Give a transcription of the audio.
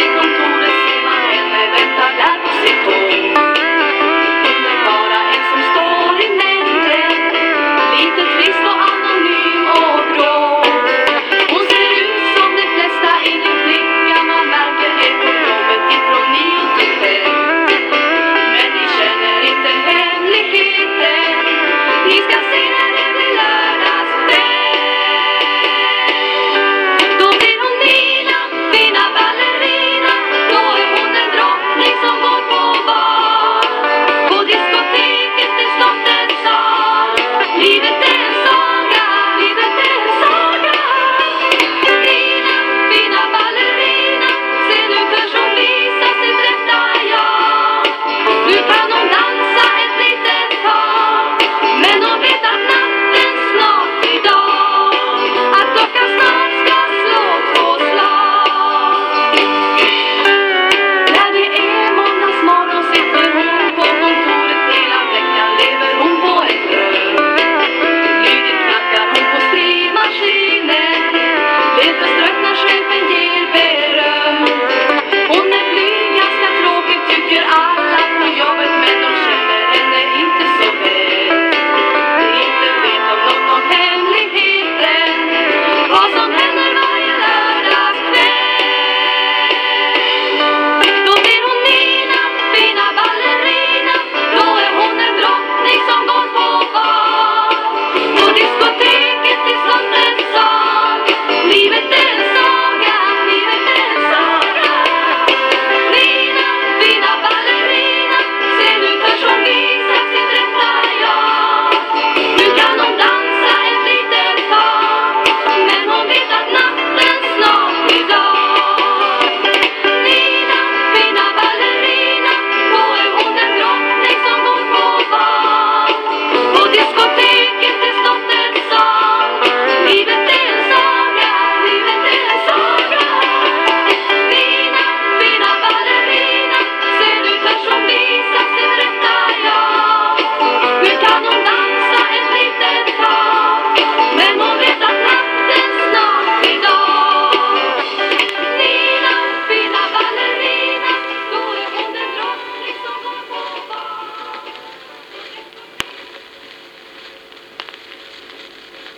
mi contura insieme e diventa gatto